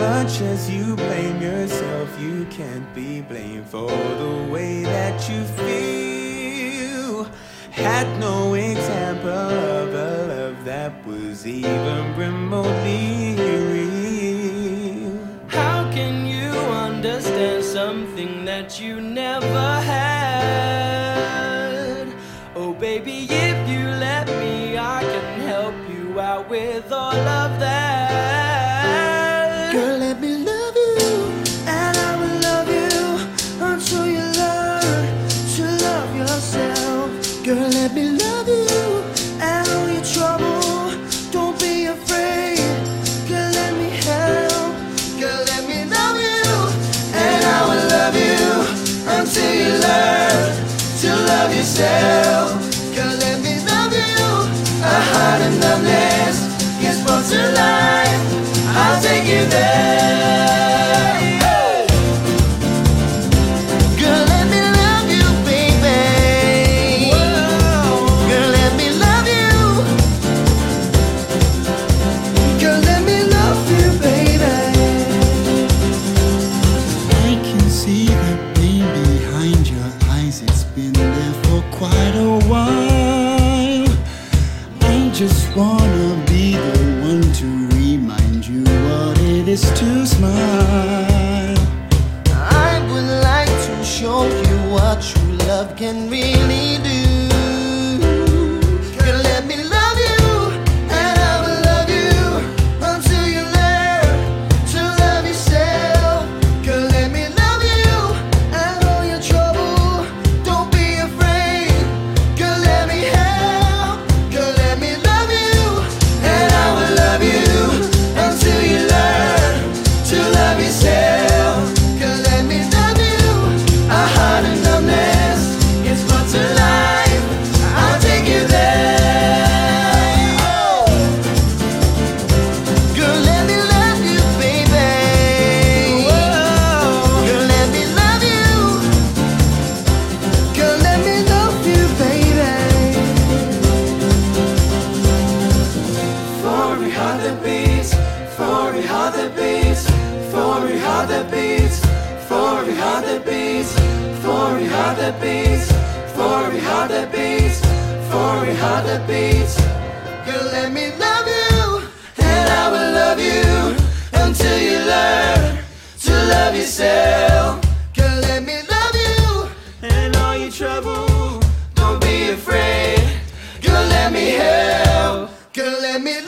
as you blame yourself, you can't be blamed for the way that you feel. Had no example of a love that was even remotely real. How can you understand something that you never had? Oh, baby, if you let me, I can help you out with all of that. Girl, let me love you, and all your trouble, don't be afraid. Girl, let me help. Girl, let me love you, and I will love you until you learn to love yourself. Girl, let me love you. A heart to life. I'll take you there. Just wanna be the one to remind you what it is to smile. I would like to show you what true love can really do. That beats, for every heart that beats, for every heart that beats, for every heart that beats. Girl, let me love you, and I will love you until you learn to love yourself. Girl, let me love you, and all your trouble, don't be afraid. Girl, let me help. Girl, let me